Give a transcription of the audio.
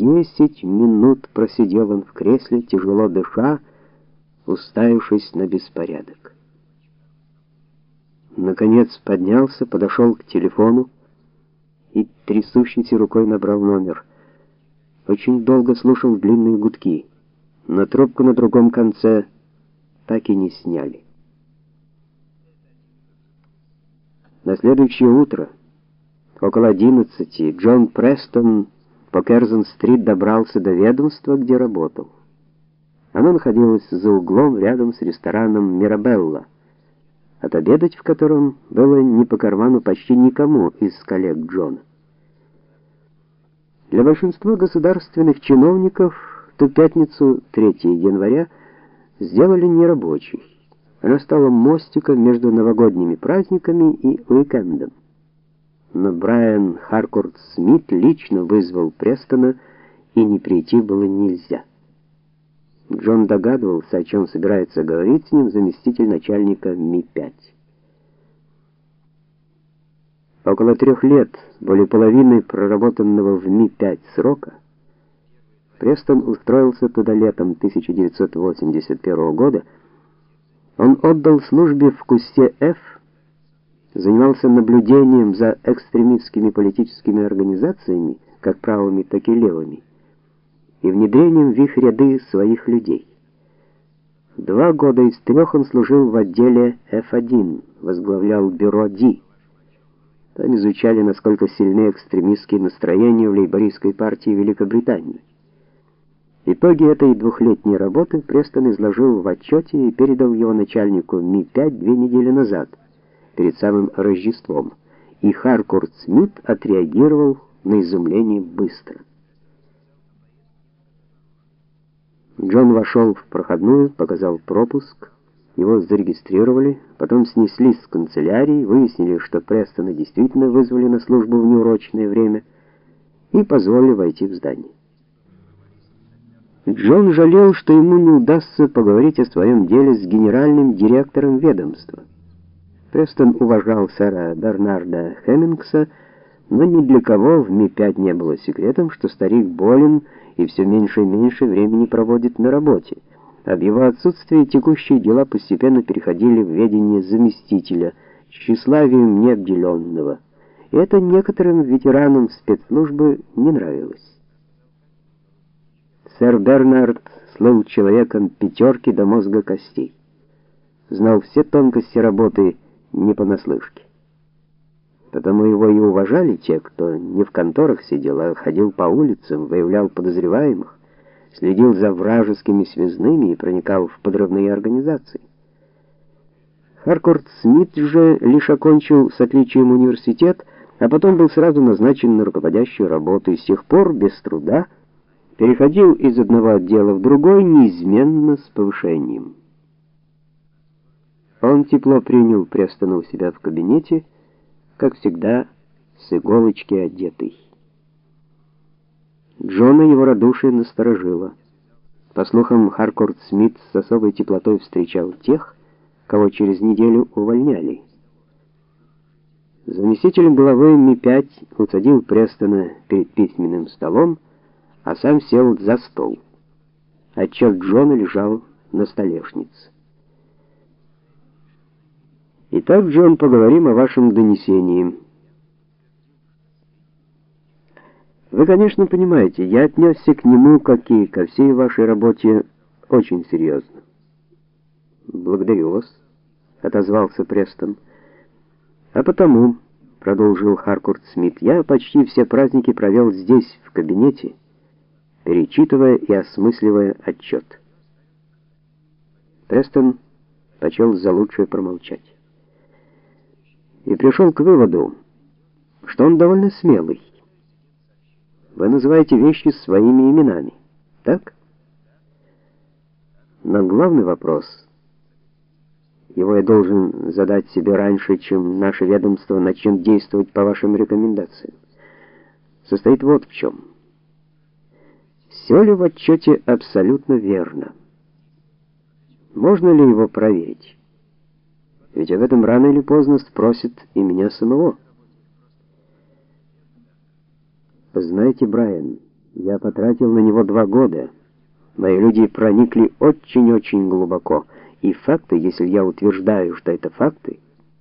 Десять минут просидел он в кресле, тяжело дыша, уставившись на беспорядок. Наконец поднялся, подошел к телефону и трясущейся рукой набрал номер. Очень долго слушал длинные гудки. На трубку на другом конце так и не сняли. На следующее утро, около одиннадцати, Джон Престон по Керзон-стрит добрался до ведомства, где работал. Оно находилось за углом рядом с рестораном Мирабелла, отобедать в котором было не по карману почти никому из коллег Джона. Для большинства государственных чиновников ту пятницу, 3 января, сделали нерабочей. Она стала мостиком между новогодними праздниками и уикендом. Но Брайан Харкорт Смит лично вызвал Престона, и не прийти было нельзя. Джон догадывался, о чем собирается говорить с ним заместитель начальника Ми-5. Около трех лет, более половины проработанного в Ми-5 срока, Престон устроился туда летом 1981 года. Он отдал службе в кусте F, занимался наблюдением за экстремистскими политическими организациями, как правыми, так и левыми и внедрением в их ряды своих людей. Два года из трех он служил в отделе F1, возглавлял бюро D. Там изучали, насколько сильны экстремистские настроения в лейбористской партии Великобритании. Итоги этой двухлетней работы Престон изложил в отчете и передал его начальнику Ми-5 две недели назад, перед самым Рождеством, и Харкорт Смит отреагировал на изумление быстро. Джон вошел в проходную, показал пропуск. Его зарегистрировали, потом снесли с канцелярии, выяснили, что Престона действительно вызвали на службу в неурочное время и позволили войти в здание. Джон жалел, что ему не удастся поговорить о своем деле с генеральным директором ведомства. Престон уважал сэра Бернарда Хеммингса, но ни для кого в Ми-5 не было секретом, что старик болен и все меньше и меньше времени проводит на работе. Об его отсутствии текущие дела постепенно переходили в ведение заместителя, тщеславием необделенного. И это некоторым ветеранам спецслужбы не нравилось. Сэр Бернард слыл человеком пятерки до мозга костей. Знал все тонкости работы не понаслышке. Потому его и уважали те, кто не в конторах сидел, а ходил по улицам, выявлял подозреваемых, следил за вражескими связными и проникал в подрывные организации. Харкорт Смит же лишь окончил с отличием университет, а потом был сразу назначен на руководящую работу и с тех пор без труда переходил из одного отдела в другой неизменно с повышением. Он тепло принял Престона у себя в кабинете, как всегда, с иголочки одетый. Джона его радушие насторожило. По слухам, Харкорт Смит с особой теплотой встречал тех, кого через неделю увольняли. Заместитель главы Ми-5 усадил Престона перед письменным столом, а сам сел за стол. Отчет Джона лежал на столешнице. Итак, Джон, поговорим о вашем донесении. Вы, конечно, понимаете, я отнесся к нему, как и ко всей вашей работе, очень серьезно. Благодарю вас, отозвался Престон. А потому, продолжил Харкорт Смит, я почти все праздники провел здесь, в кабинете, перечитывая и осмысливая отчет. Престон почел за лучшее промолчать и пришел к выводу, что он довольно смелый. Вы называете вещи своими именами, так? Но главный вопрос, его я должен задать себе раньше, чем наше ведомство начнет действовать по вашим рекомендациям, состоит вот в чем. Все ли в отчете абсолютно верно? Можно ли его проверить? Ведь об этом рано или поздно спросят и меня самого. Знаете, Брайан, Я потратил на него два года. Мои люди проникли очень-очень глубоко, и факты, если я утверждаю, что это факты,